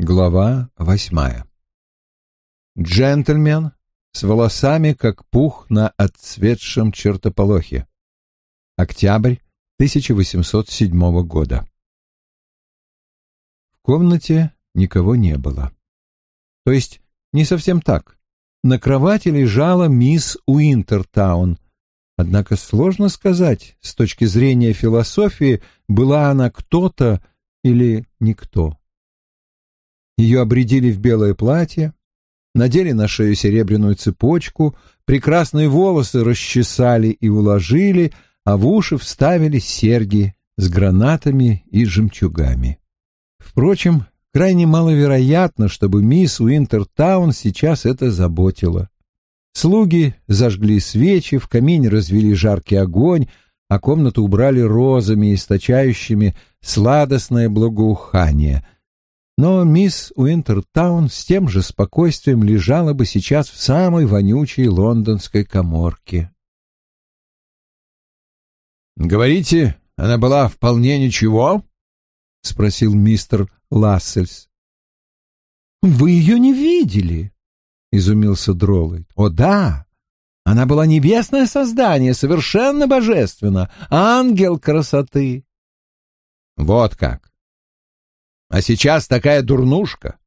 Глава восьмая. Джентльмен с волосами, как пух на отцветшем чертополохе. Октябрь 1807 года. В комнате никого не было. То есть не совсем так. На кровати лежала мисс Уинтертаун. Однако сложно сказать, с точки зрения философии, была она кто-то или никто. Ее обредили в белое платье, надели на шею серебряную цепочку, прекрасные волосы расчесали и уложили, а в уши вставили серьги с гранатами и жемчугами. Впрочем, крайне маловероятно, чтобы мисс Уинтертаун сейчас это заботило. Слуги зажгли свечи, в камине развели жаркий огонь, а комнату убрали розами, источающими сладостное благоухание — но мисс Уинтертаун с тем же спокойствием лежала бы сейчас в самой вонючей лондонской коморке. «Говорите, она была вполне ничего?» — спросил мистер Лассельс. «Вы ее не видели?» — изумился Дроллайт. «О, да! Она была небесное создание, совершенно божественно, ангел красоты!» «Вот как! А сейчас такая дурнушка.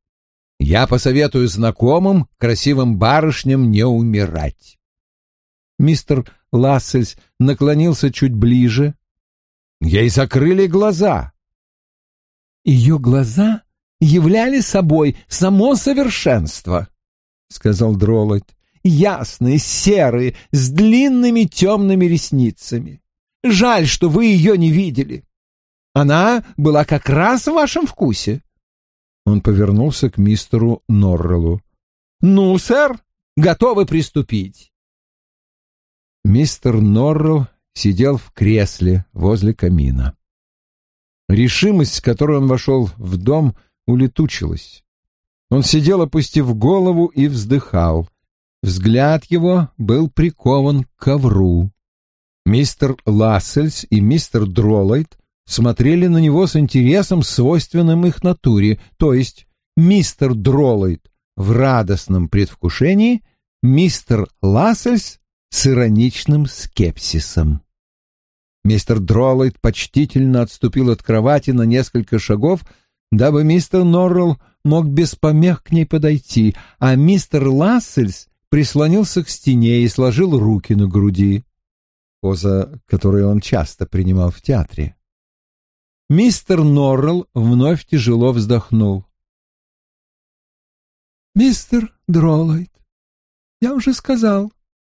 Я посоветую знакомым, красивым барышням не умирать. Мистер Лассельс наклонился чуть ближе. Ей закрыли глаза. Ее глаза являли собой само совершенство, — сказал Дроллайт. Ясные, серые, с длинными темными ресницами. Жаль, что вы ее не видели. Она была как раз в вашем вкусе. Он повернулся к мистеру Норреллу. «Ну, сэр, готовы приступить?» Мистер Норрелл сидел в кресле возле камина. Решимость, с которой он вошел в дом, улетучилась. Он сидел, опустив голову, и вздыхал. Взгляд его был прикован к ковру. Мистер Лассельс и мистер Дролайт смотрели на него с интересом, свойственным их натуре, то есть мистер Дроллайт в радостном предвкушении, мистер Лассельс с ироничным скепсисом. Мистер Дроллайт почтительно отступил от кровати на несколько шагов, дабы мистер Норрелл мог без помех к ней подойти, а мистер Лассельс прислонился к стене и сложил руки на груди, поза, которую он часто принимал в театре. Мистер Норрелл вновь тяжело вздохнул. «Мистер Дролайт, я уже сказал,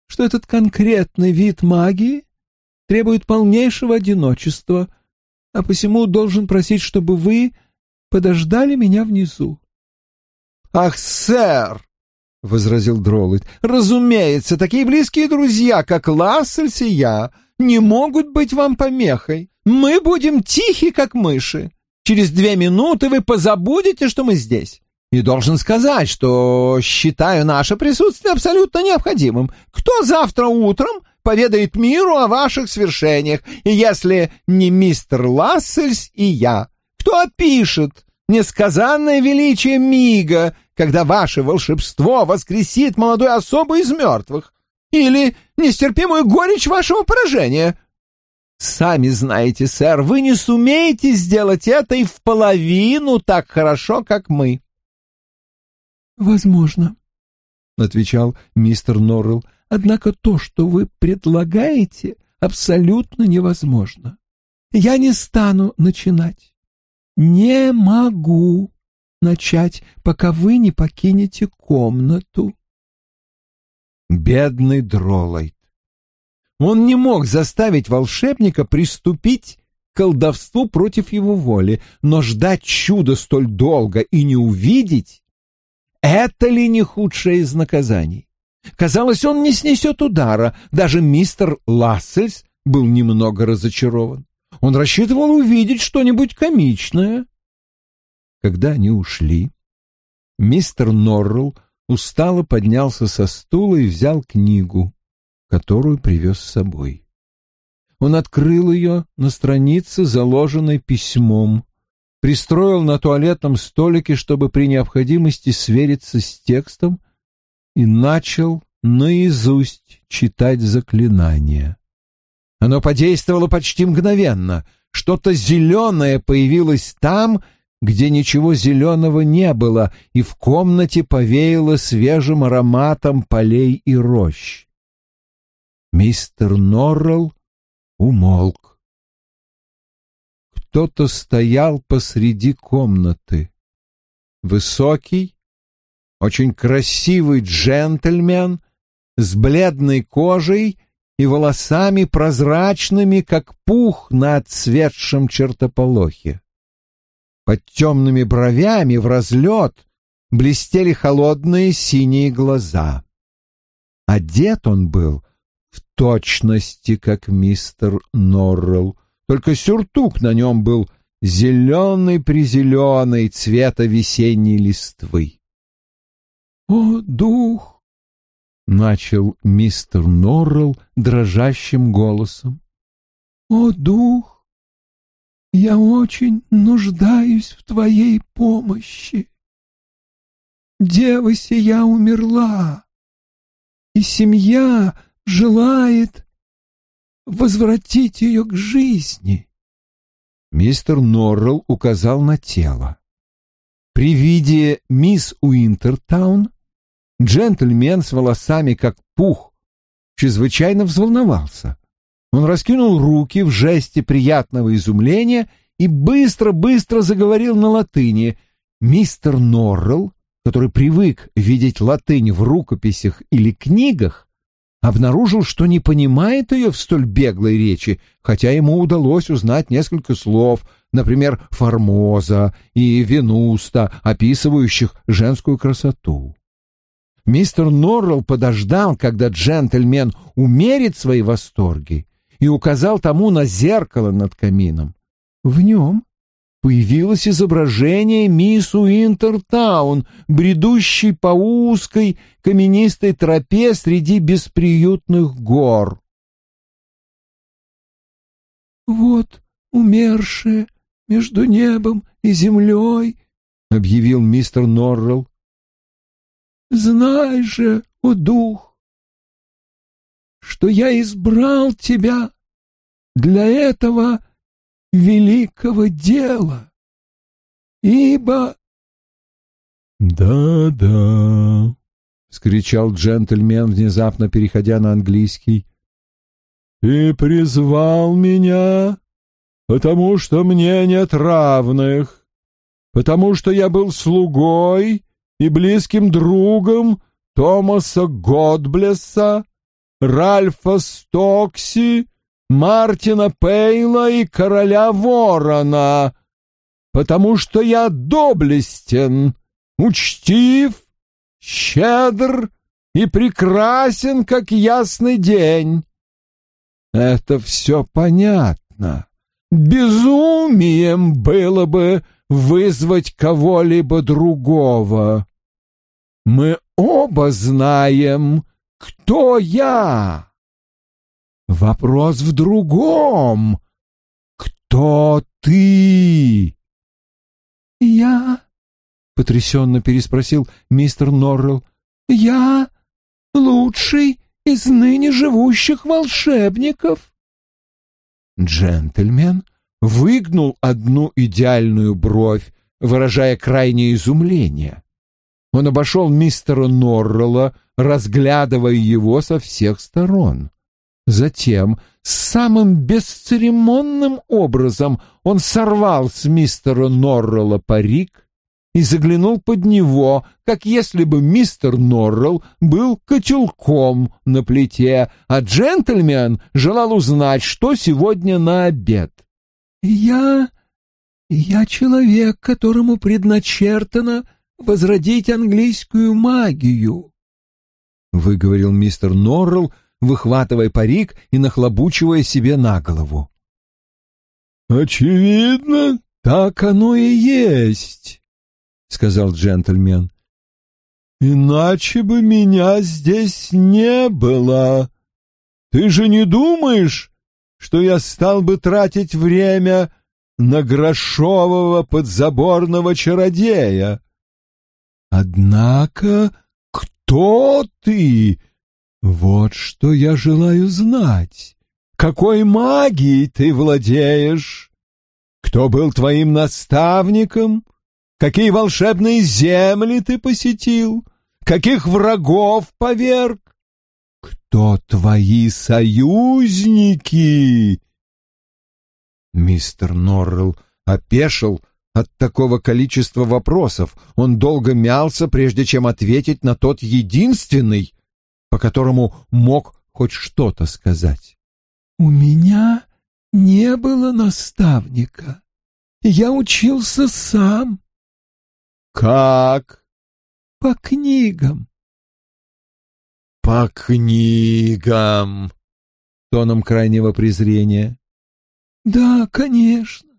что этот конкретный вид магии требует полнейшего одиночества, а посему должен просить, чтобы вы подождали меня внизу». «Ах, сэр!» — возразил Дролайт. «Разумеется, такие близкие друзья, как Лассельс и я, не могут быть вам помехой. Мы будем тихи, как мыши. Через две минуты вы позабудете, что мы здесь. И должен сказать, что считаю наше присутствие абсолютно необходимым. Кто завтра утром поведает миру о ваших свершениях, если не мистер Лассельс и я? Кто опишет несказанное величие мига, когда ваше волшебство воскресит молодую особу из мертвых? Или нестерпимую горечь вашего поражения? Сами знаете, сэр, вы не сумеете сделать это и в половину так хорошо, как мы. Возможно, отвечал мистер Норрелл. Однако то, что вы предлагаете, абсолютно невозможно. Я не стану начинать. Не могу начать, пока вы не покинете комнату. Бедный Дролайт. Он не мог заставить волшебника приступить к колдовству против его воли, но ждать чуда столь долго и не увидеть — это ли не худшее из наказаний? Казалось, он не снесет удара. Даже мистер Лассельс был немного разочарован. Он рассчитывал увидеть что-нибудь комичное. Когда они ушли, мистер Норрелл устало поднялся со стула и взял книгу, которую привез с собой. Он открыл ее на странице, заложенной письмом. пристроил на туалетном столике, чтобы при необходимости свериться с текстом, и начал наизусть читать заклинание. Оно подействовало почти мгновенно. Что-то зеленое появилось там, где ничего зеленого не было, и в комнате повеяло свежим ароматом полей и рощ. Мистер Норрелл умолк. Кто-то стоял посреди комнаты. Высокий, очень красивый джентльмен с бледной кожей и волосами прозрачными, как пух на отцветшем чертополохе. Под темными бровями в разлет блестели холодные синие глаза. Одет он был точности, как мистер Норрелл, только сюртук на нем был зеленый-призеленый цвета весенней листвы. «О, дух!» — начал мистер Норрелл дрожащим голосом. «О, дух! Я очень нуждаюсь в твоей помощи. Дева сия умерла, и семья желает возвратить ее к жизни. Мистер Норрелл указал на тело. При виде мисс Уинтертаун джентльмен с волосами как пух чрезвычайно взволновался. Он раскинул руки в жесте приятного изумления и быстро-быстро заговорил на латыни. Мистер Норрелл, который привык видеть латынь в рукописях или книгах, обнаружил, что не понимает ее в столь беглой речи, хотя ему удалось узнать несколько слов, например, «формоза» и «венуста», описывающих женскую красоту. Мистер Норрелл подождал, когда джентльмен умерит свои восторги, и указал тому на зеркало над камином. В нем появилось изображение мисс Уинтертаун, бредущей по узкой каменистой тропе среди бесприютных гор. «Вот умершая между небом и землей», — объявил мистер Норрелл. «Знай же, о дух, что я избрал тебя для этого великого дела, ибо... «Да-да», — скричал джентльмен, внезапно переходя на английский, — «ты призвал меня, потому что мне нет равных, потому что я был слугой и близким другом Томаса Годблесса, Ральфа Стокси, Мартина Пейла и короля Ворона, потому что я доблестен, учтив, щедр и прекрасен, как ясный день. Это все понятно. Безумием было бы вызвать кого-либо другого. Мы оба знаем, кто я? Вопрос в другом. Кто ты? Я? Потрясенно переспросил мистер Норрелл. Я лучший из ныне живущих волшебников. Джентльмен выгнул одну идеальную бровь, выражая крайнее изумление. Он обошел мистера Норрелла, разглядывая его со всех сторон. Затем, самым бесцеремонным образом, он сорвал с мистера Норрелла парик и заглянул под него, как если бы мистер Норрелл был котелком на плите, а джентльмен желал узнать, что сегодня на обед. «Я... я человек, которому предначертано возродить английскую магию», — выговорил мистер Норрелл, выхватывая парик и нахлобучивая себе на голову. «Очевидно, так оно и есть», — сказал джентльмен. «Иначе бы меня здесь не было. Ты же не думаешь, что я стал бы тратить время на грошового подзаборного чародея. Однако кто ты? Вот что я желаю знать. Какой магией ты владеешь? Кто был твоим наставником? Какие волшебные земли ты посетил? Каких врагов поверг? Кто твои союзники? Мистер Норрелл опешил от такого количества вопросов. Он долго мялся, прежде чем ответить на тот единственный, по которому мог хоть что-то сказать. «У меня не было наставника. Я учился сам». «Как?» «По книгам». «По книгам», — тоном крайнего презрения. «Да, конечно.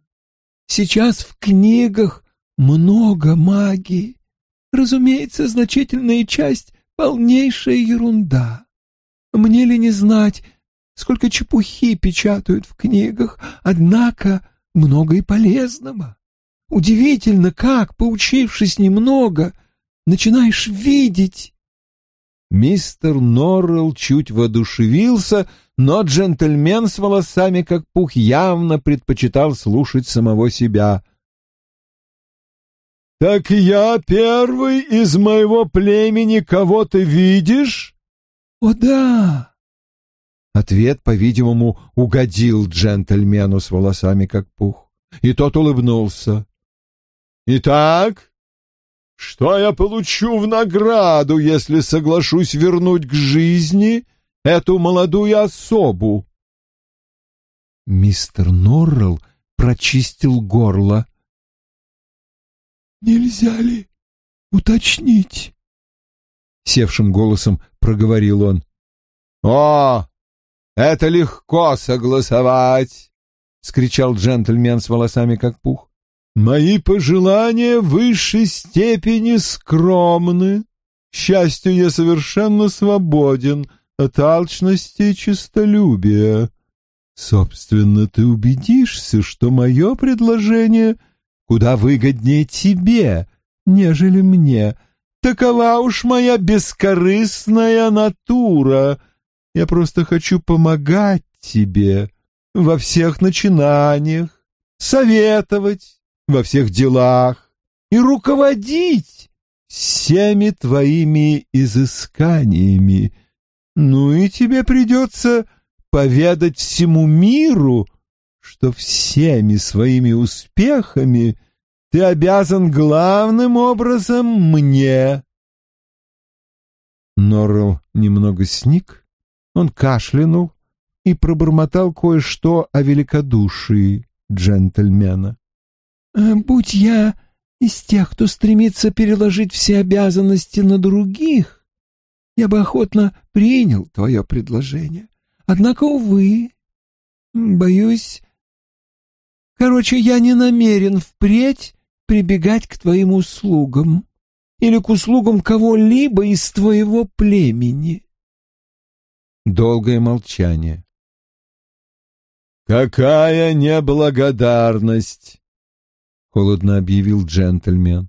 Сейчас в книгах много магии. Разумеется, значительная часть — полнейшая ерунда. Мне ли не знать, сколько чепухи печатают в книгах, однако много и полезного. Удивительно, как, поучившись немного, начинаешь видеть. Мистер Норрелл чуть воодушевился, но джентльмен с волосами как пух явно предпочитал слушать самого себя. «Так я первый из моего племени, кого ты видишь?» «О да!» Ответ, по-видимому, угодил джентльмену с волосами как пух, и тот улыбнулся. «Итак, что я получу в награду, если соглашусь вернуть к жизни эту молодую особу?» Мистер Норрелл прочистил горло. «Нельзя ли уточнить?» Севшим голосом проговорил он. «О, это легко согласовать!» — скричал джентльмен с волосами как пух. «Мои пожелания в высшей степени скромны. К счастью, я совершенно свободен от алчности и честолюбия. Собственно, ты убедишься, что мое предложение куда выгоднее тебе, нежели мне. Такова уж моя бескорыстная натура. Я просто хочу помогать тебе во всех начинаниях, советовать во всех делах и руководить всеми твоими изысканиями. Ну и тебе придется поведать всему миру, что всеми своими успехами ты обязан главным образом мне. Норрелл немного сник, он кашлянул и пробормотал кое-что о великодушии джентльмена. «Э, «Будь я из тех, кто стремится переложить все обязанности на других, я бы охотно принял твое предложение. Однако, увы, боюсь, Короче, я не намерен впредь прибегать к твоим услугам или к услугам кого-либо из твоего племени. Долгое молчание. «Какая неблагодарность!» — холодно объявил джентльмен.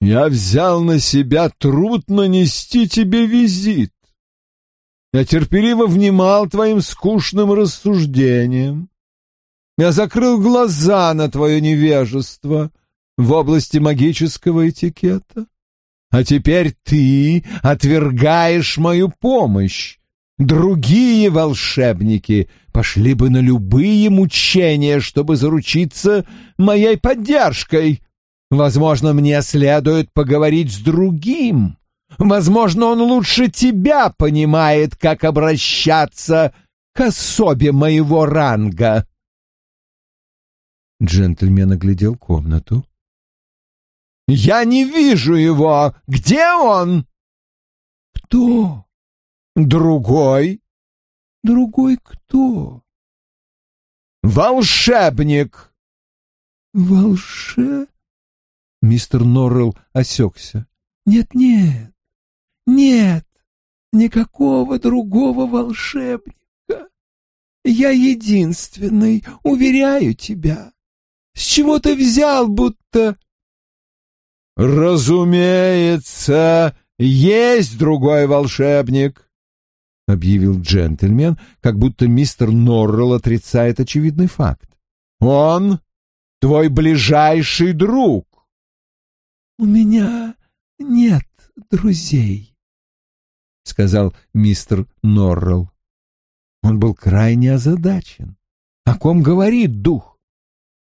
«Я взял на себя труд нанести тебе визит. Я терпеливо внимал твоим скучным рассуждениям. Я закрыл глаза на твое невежество в области магического этикета. А теперь ты отвергаешь мою помощь. Другие волшебники пошли бы на любые мучения, чтобы заручиться моей поддержкой. Возможно, мне следует поговорить с другим. Возможно, он лучше тебя понимает, как обращаться к особе моего ранга. Джентльмен оглядел комнату. «Я не вижу его! Где он?» «Кто?» «Другой». «Другой кто?» «Волшебник!» «Волше...» Мистер Норрелл осекся. «Нет-нет, нет, никакого другого волшебника. Я единственный, уверяю тебя. С чего ты взял, будто...» «Разумеется, есть другой волшебник», — объявил джентльмен, как будто мистер Норрелл отрицает очевидный факт. «Он твой ближайший друг». «У меня нет друзей», — сказал мистер Норрелл. Он был крайне озадачен. О ком говорит дух?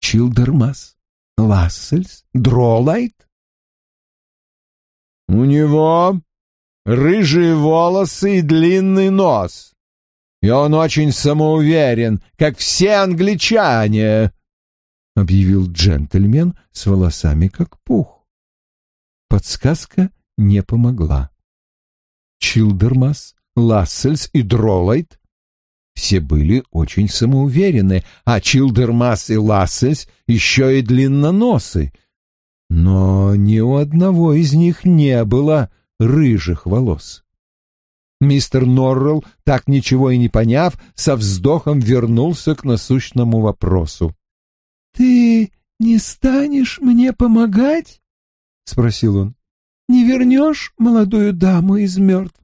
Чилдермас? Лассельс? Дролайт? У него рыжие волосы и длинный нос. И он очень самоуверен, как все англичане, — объявил джентльмен с волосами как пух. Подсказка не помогла. Чилдермас, Лассельс и Дролайт все были очень самоуверены, а Чилдермас и Лассельс еще и длинноносы. Но ни у одного из них не было рыжих волос. Мистер Норрелл, так ничего и не поняв, со вздохом вернулся к насущному вопросу. — Ты не станешь мне помогать? — спросил он. — Не вернешь молодую даму из мертвых?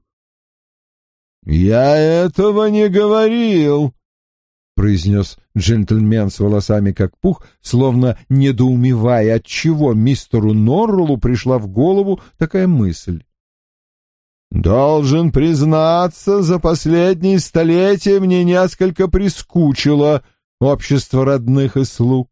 «Я этого не говорил», — произнес джентльмен с волосами как пух, словно недоумевая, от чего мистеру Норреллу пришла в голову такая мысль. «Должен признаться, за последние столетия мне несколько прискучило общество родных и слуг.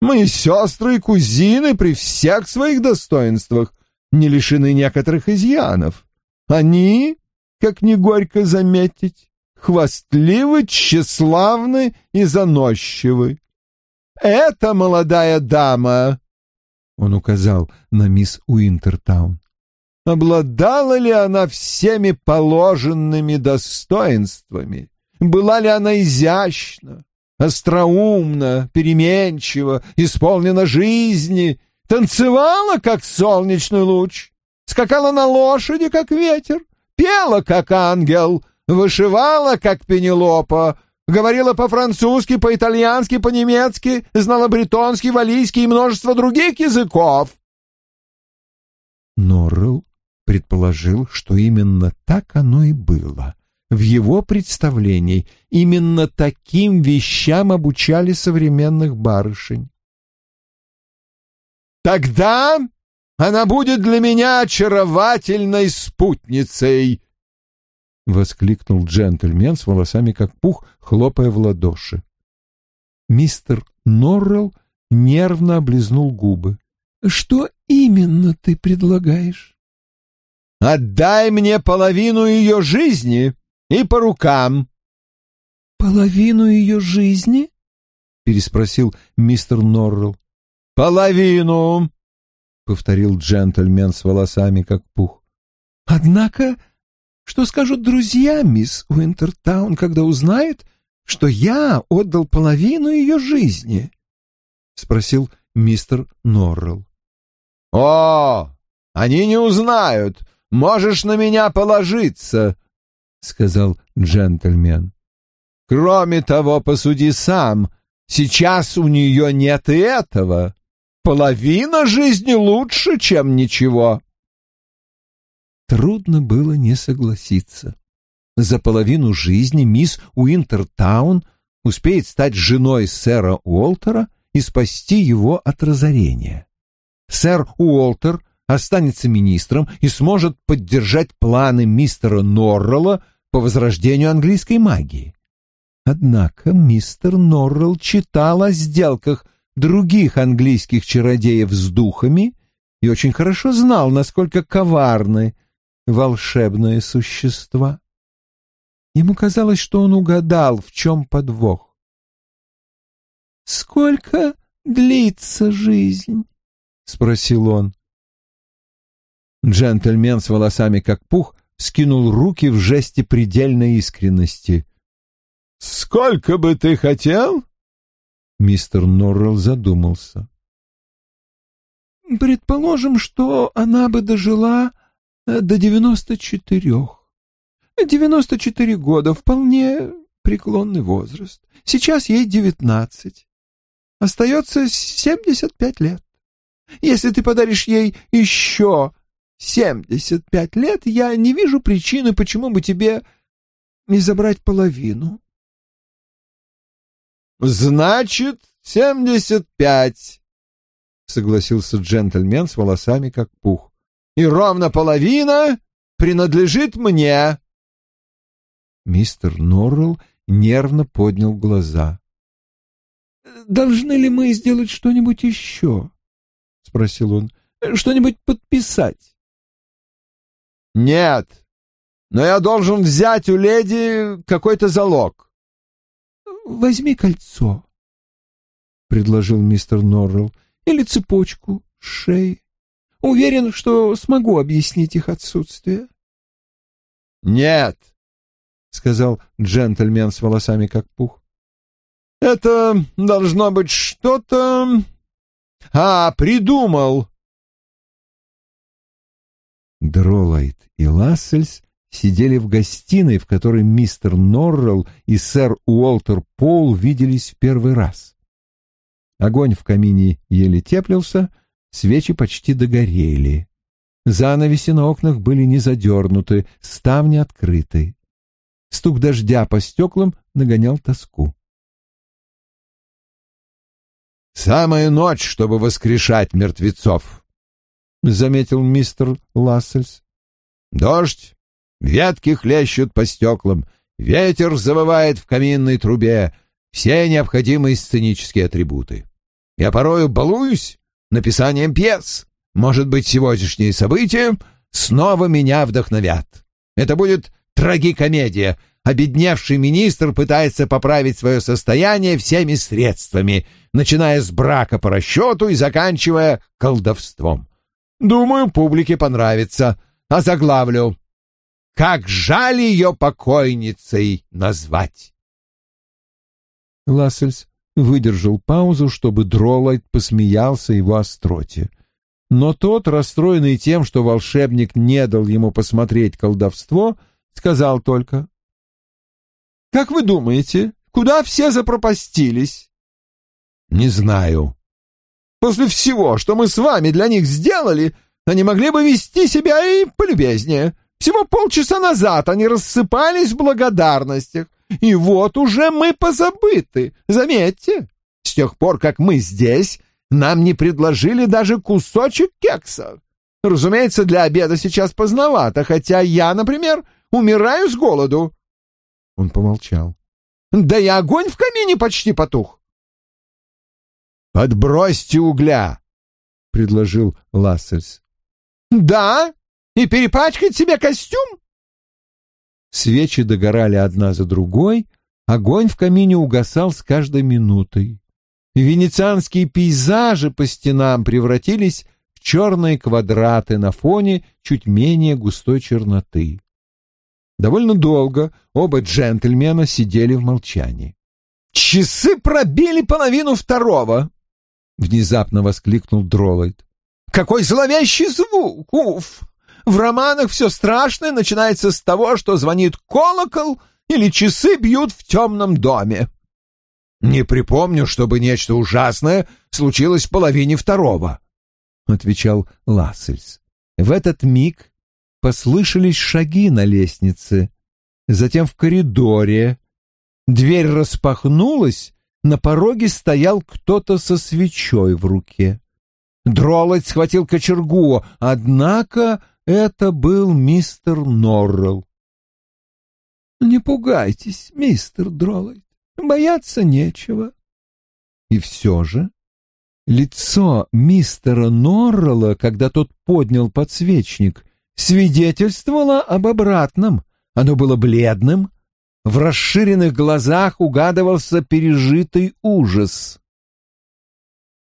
Мы сестры и кузины при всех своих достоинствах не лишены некоторых изъянов. Они как не горько заметить, хвастливы, тщеславны и заносчивы. «Это молодая дама!» — он указал на мисс Уинтертаун. «Обладала ли она всеми положенными достоинствами? Была ли она изящна, остроумна, переменчива, исполнена жизни, танцевала, как солнечный луч, скакала на лошади, как ветер, пела, как ангел, вышивала, как Пенелопа, говорила по-французски, по-итальянски, по-немецки, знала бретонский, валийский и множество других языков. Норрелл предположил, что именно так оно и было. В его представлении именно таким вещам обучали современных барышень. «Тогда она будет для меня очаровательной спутницей!» — воскликнул джентльмен с волосами как пух, хлопая в ладоши. Мистер Норрелл нервно облизнул губы. «Что именно ты предлагаешь?» «Отдай мне половину ее жизни и по рукам!» «Половину ее жизни?» — переспросил мистер Норрелл. «Половину!» Повторил джентльмен с волосами, как пух. «Однако, что скажут друзья, мисс Уинтертаун, когда узнают, что я отдал половину ее жизни?» — спросил мистер Норрелл. «О, они не узнают. Можешь на меня положиться», — сказал джентльмен. «Кроме того, посуди сам, сейчас у нее нет и этого». Половина жизни лучше, чем ничего. Трудно было не согласиться. За половину жизни мисс Уинтертаун успеет стать женой сэра Уолтера и спасти его от разорения. Сэр Уолтер останется министром и сможет поддержать планы мистера Норрелла по возрождению английской магии. Однако мистер Норрелл читал о сделках других английских чародеев с духами и очень хорошо знал, насколько коварны волшебные существа. Ему казалось, что он угадал, в чем подвох. «Сколько длится жизнь?» — спросил он. Джентльмен с волосами как пух скинул руки в жесте предельной искренности. «Сколько бы ты хотел?» Мистер Норрелл задумался. «Предположим, что она бы дожила э, до девяносто четырех. Девяносто четыре года — вполне преклонный возраст. Сейчас ей девятнадцать. Остается семьдесят пять лет. Если ты подаришь ей еще семьдесят пять лет, я не вижу причины, почему бы тебе не забрать половину. Значит, семьдесят пять, согласился джентльмен с волосами как пух. И ровно половина принадлежит мне. Мистер Норрелл нервно поднял глаза. «Должны ли мы сделать что-нибудь еще?» — спросил он. «Что-нибудь подписать?» «Нет, но я должен взять у леди какой-то залог». «Возьми кольцо», — предложил мистер Норрелл, — «или цепочку с шеи. Уверен, что смогу объяснить их отсутствие». «Нет», — сказал джентльмен с волосами как пух. «Это должно быть что-то... А, придумал!» Дролайт и Лассельс сидели в гостиной, в которой мистер Норрелл и сэр Уолтер Пол виделись в первый раз. Огонь в камине еле теплился, свечи почти догорели. Занавеси на окнах были не задернуты, ставни открыты. Стук дождя по стеклам нагонял тоску. «Самая ночь, чтобы воскрешать мертвецов», — заметил мистер Лассельс. «Дождь, ветки хлещут по стеклам, ветер завывает в каминной трубе, все необходимые сценические атрибуты. Я порою балуюсь написанием пьес. Может быть, сегодняшние события снова меня вдохновят. Это будет трагикомедия. Обедневший министр пытается поправить свое состояние всеми средствами, начиная с брака по расчету и заканчивая колдовством. Думаю, публике понравится. А заглавлю «Как жаль ее покойницей назвать». Лассельс выдержал паузу, чтобы Дролайт посмеялся его остроте. Но тот, расстроенный тем, что волшебник не дал ему посмотреть колдовство, — сказал только. «Как вы думаете, куда все запропастились?» «Не знаю». «После всего, что мы с вами для них сделали, они могли бы вести себя и полюбезнее. Всего полчаса назад они рассыпались в благодарностях, и вот уже мы позабыты, заметьте. С тех пор, как мы здесь, нам не предложили даже кусочек кекса. Разумеется, для обеда сейчас поздновато, хотя я, например, Умираю с голоду. Он помолчал. Да и огонь в камине почти потух. Подбросьте угля, предложил Лассельс. Да, и перепачкать себе костюм. Свечи догорали одна за другой, огонь в камине угасал с каждой минутой. Венецианские пейзажи по стенам превратились в черные квадраты на фоне чуть менее густой черноты. Довольно долго оба джентльмена сидели в молчании. «Часы пробили половину второго!» — внезапно воскликнул Дролайт. «Какой зловещий звук! Уф! В романах все страшное начинается с того, что звонит колокол или часы бьют в темном доме». «Не припомню, чтобы нечто ужасное случилось в половине второго», — отвечал Лассельс. В этот миг Послышались шаги на лестнице, затем в коридоре. Дверь распахнулась, на пороге стоял кто-то со свечой в руке. Дроллот схватил кочергу, однако это был мистер Норрелл. «Не пугайтесь, мистер Дроллот, бояться нечего». И все же лицо мистера Норрелла, когда тот поднял подсвечник, свидетельствовало об обратном. Оно было бледным, в расширенных глазах угадывался пережитый ужас.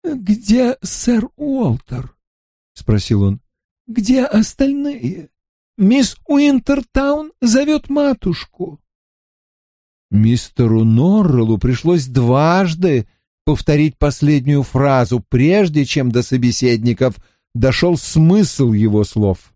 «Где сэр Уолтер?» — спросил он. «Где остальные? Мисс Уинтертаун зовет матушку». Мистеру Норреллу пришлось дважды повторить последнюю фразу, прежде чем до собеседников дошел смысл его слов.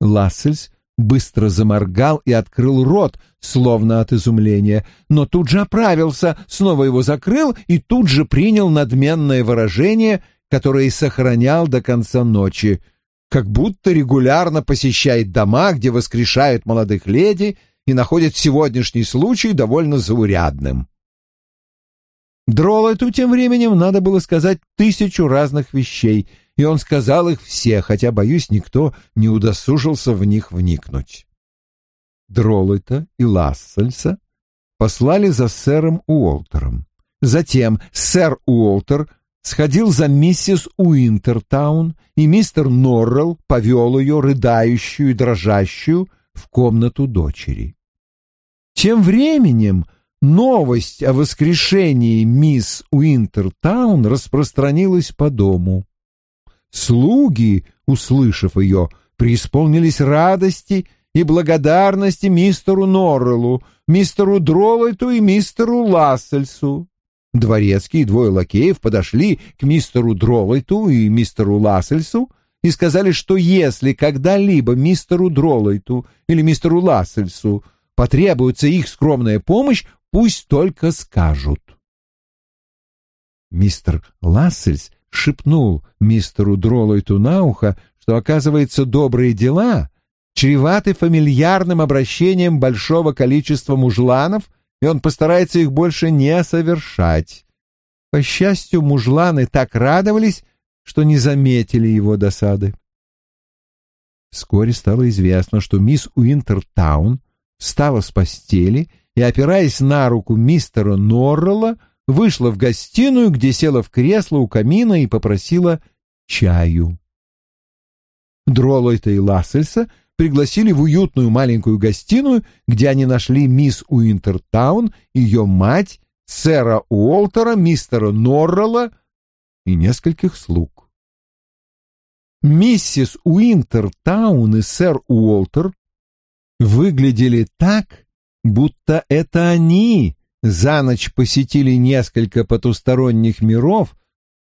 Лассельс быстро заморгал и открыл рот, словно от изумления, но тут же оправился, снова его закрыл и тут же принял надменное выражение, которое и сохранял до конца ночи, как будто регулярно посещает дома, где воскрешают молодых леди и находит сегодняшний случай довольно заурядным. Дролету тем временем надо было сказать тысячу разных вещей, и он сказал их все, хотя, боюсь, никто не удосужился в них вникнуть. Дролета и Лассельса послали за сэром Уолтером. Затем сэр Уолтер сходил за миссис Уинтертаун, и мистер Норрелл повел ее, рыдающую и дрожащую, в комнату дочери. Тем временем новость о воскрешении мисс Уинтертаун распространилась по дому. Слуги, услышав ее, преисполнились радости и благодарности мистеру Норреллу, мистеру Дроллайту и мистеру Лассельсу. Дворецкий и двое лакеев подошли к мистеру Дроллайту и мистеру Лассельсу и сказали, что если когда-либо мистеру Дроллайту или мистеру Лассельсу потребуется их скромная помощь, пусть только скажут. Мистер Лассельс шепнул мистеру Дролойту на ухо, что, оказывается, добрые дела чреваты фамильярным обращением большого количества мужланов, и он постарается их больше не совершать. По счастью, мужланы так радовались, что не заметили его досады. Вскоре стало известно, что мисс Уинтертаун встала с постели и, опираясь на руку мистера Норрелла, вышла в гостиную, где села в кресло у камина и попросила чаю. Дролойта и Лассельса пригласили в уютную маленькую гостиную, где они нашли мисс Уинтертаун, ее мать, сэра Уолтера, мистера Норрелла и нескольких слуг. Миссис Уинтертаун и сэр Уолтер выглядели так, будто это они за ночь посетили несколько потусторонних миров,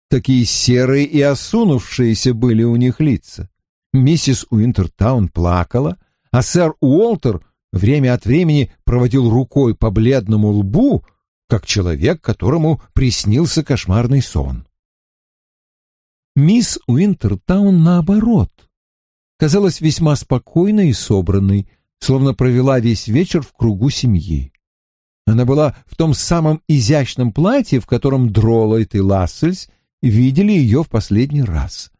такие серые и осунувшиеся были у них лица. Миссис Уинтертаун плакала, а сэр Уолтер время от времени проводил рукой по бледному лбу, как человек, которому приснился кошмарный сон. Мисс Уинтертаун, наоборот, казалась весьма спокойной и собранной, словно провела весь вечер в кругу семьи. Она была в том самом изящном платье, в котором Дролайт и Лассельс видели ее в последний раз.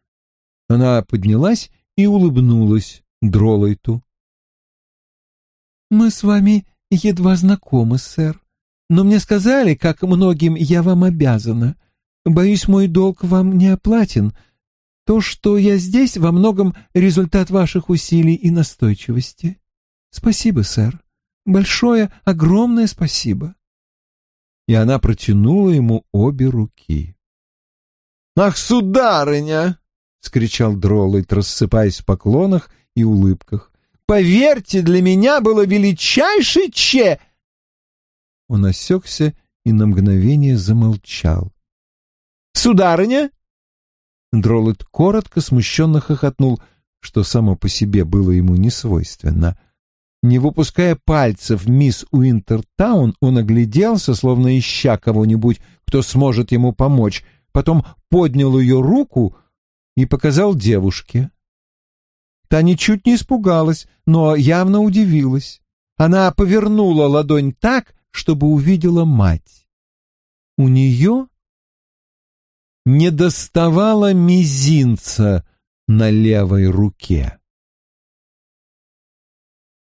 Она поднялась и улыбнулась Дролайту. «Мы с вами едва знакомы, сэр, но мне сказали, как многим я вам обязана. Боюсь, мой долг вам не оплатен. То, что я здесь, во многом результат ваших усилий и настойчивости. Спасибо, сэр. Большое, огромное спасибо. И она протянула ему обе руки. «Ах, сударыня!» — скричал Дроллайт, рассыпаясь в поклонах и улыбках. «Поверьте, для меня было величайшей че...» Он осекся и на мгновение замолчал. «Сударыня!» Дроллайт коротко, смущенно хохотнул, что само по себе было ему не свойственно — не выпуская пальцев мисс Уинтертаун, он огляделся, словно ища кого-нибудь, кто сможет ему помочь, потом поднял ее руку и показал девушке. Та ничуть не испугалась, но явно удивилась. Она повернула ладонь так, чтобы увидела мать. У нее не доставало мизинца на левой руке.